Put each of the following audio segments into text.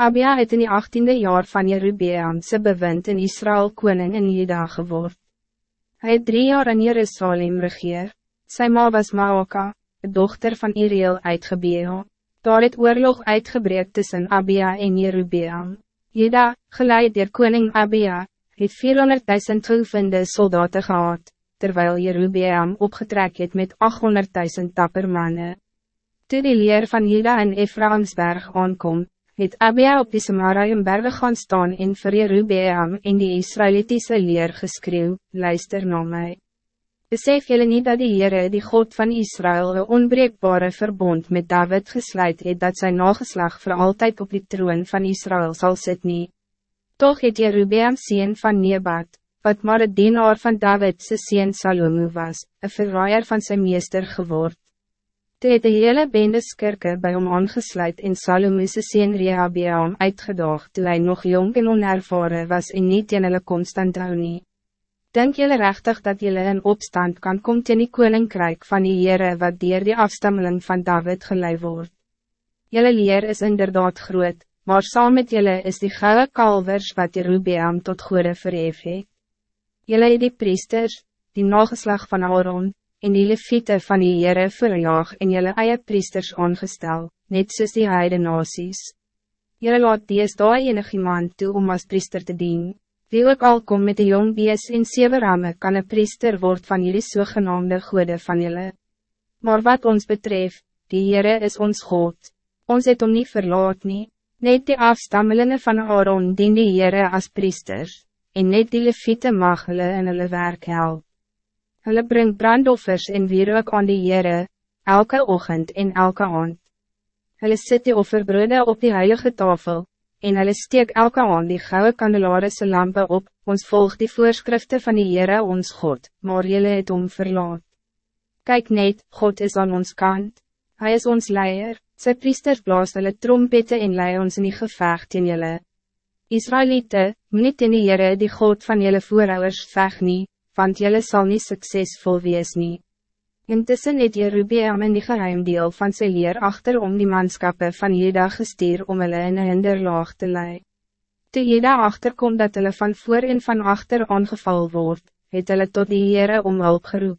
Abia het in die achttiende jaar van Jerubeamse bewind in Israël koning in Juda geword. Hij het drie jaar in Jerusalem regeer. Sy ma was Maoka, dochter van Iriel uit Gebeo. Daar het oorlog uitgebreek tussen Abia en Jerubeam. Juda, geleid door koning Abia, het 400.000 geoefende soldaten gehad, terwijl Jerubeam opgetrek het met 800.000 tapper mannen. Toe die leer van Juda en Ephraimsberg aankom, het Abia op die Samariumberge gaan staan en vir Jerubeam en die Israelitiese leer geskreeuw, luister na my. Besef jullie niet dat die Heere, die God van Israël, een onbreekbare verbond met David gesluit het dat zijn nageslag voor altijd op die troon van Israël zal zitten? nie. Toch het Jerubeam sien van Nebat, wat maar het dienaar van David se sien Salomo was, een verraaier van zijn meester geword. Toe het die hele bende skirke by hom aangesluit en Salomo'se sien Rehabeam uitgedaag toe hy nog jong en onervare was en niet teen hulle constant hou nie. Denk jullie rechtig dat jullie in opstand kan komen in die koninkrijk van die Heere wat dier die afstammeling van David geleid wordt? Jullie leer is inderdaad groot, maar saam met jullie is die gouden kalvers wat Jerubeam tot goede verhef het. Jullie die priesters, die nageslag van Aaron, en die leviete van die Heere verjaag en jylle eie priesters aangestel, net soos die heide nasies. Jylle laat dees daar enig iemand toe om als priester te dien. Wie ook al kom met die jong bees en sewe ramme kan een priester word van jullie sogenaamde goede van jylle. Maar wat ons betreft, die Heere is ons God. Ons het om niet verlaat nie. Net die afstammelingen van Aaron dien die Heere as priesters, en net die leviete mag hulle in hulle werk help. Hulle bring brandoffers en wierook aan die Heere, elke ochtend en elke aand. Hulle sit die offerbrode op die heilige tafel, en hulle steek elke aand die gouden kandelare lampe op, ons volg die voorschriften van die Heere ons God, maar julle het om verlaat. Kijk net, God is aan ons kant, Hij is ons leier, sy priesters blaas hulle trompette en lei ons in die gevecht in julle. Israëlieten, niet in die Heere die God van julle voorouders vecht nie, want jullie zal niet succesvol wees nie. Intussen het Jerubeam in die geheimdeel van sy leer achter om die manskappe van Jeda gestuur om hulle in een hinderlaag te lei. Toe Jeda achterkom dat hulle van voor en van achter aangeval word, het hulle tot die Heere om hulp geroep.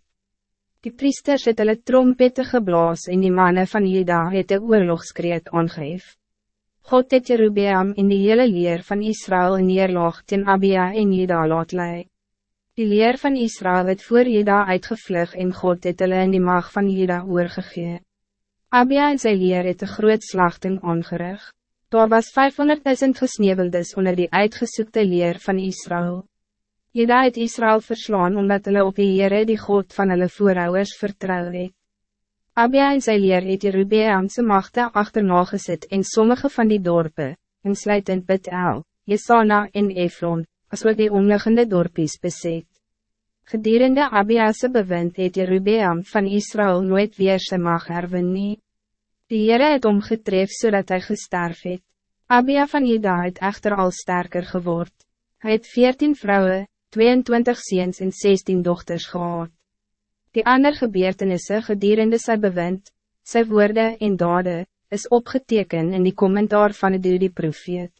Die priesters het hulle trompette geblaas en die mannen van Jeda het de oorlogskreet aangeef. God het Jerubeam in die hele leer van Israël in neerlaag ten Abia en Jeda laat leid. Die leer van Israël het voor Jeda uitgevlug en God het hulle in die mag van Jeda oorgegee. Abia en sy leer het een groot slachting aangerig. Daar was 500.000 gesneveldes onder die uitgesoekte leer van Israël. Jeda het Israël verslaan omdat hulle op die Heere die God van hulle voorouders vertrouw het. Abia en sy leer het Jerubeamse machte achterna gesit en sommige van die dorpen, insluitend Bet-El, Jesana en Efron, as ook die omliggende dorpies beset. Gedurende Abiase bewind het Jerubeam van Israël nooit weer sy mag herwin nie. Die Heere het omgetref zodat hij gesterf het. Abia van Ida het echter al sterker geword. Hij het 14 vrouwen, 22 ziens en 16 dochters gehad. Die ander gebeurtenisse gedurende sy bewind, sy woorde en dade, is opgeteken in die commentaar van de die profeet.